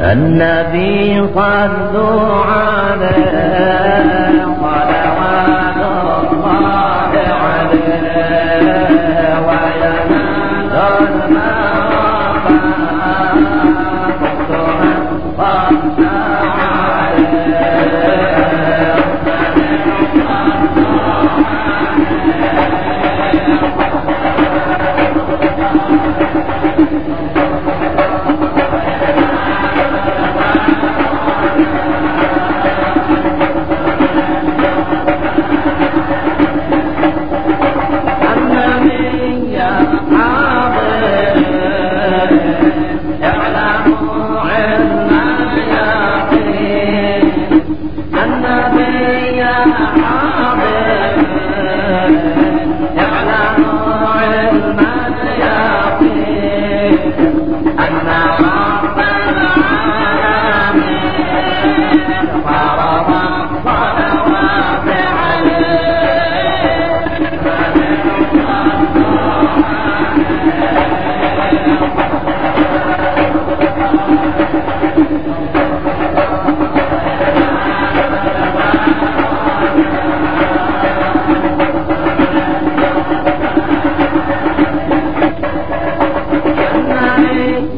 النبي صلوا عليه.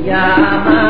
Yeah,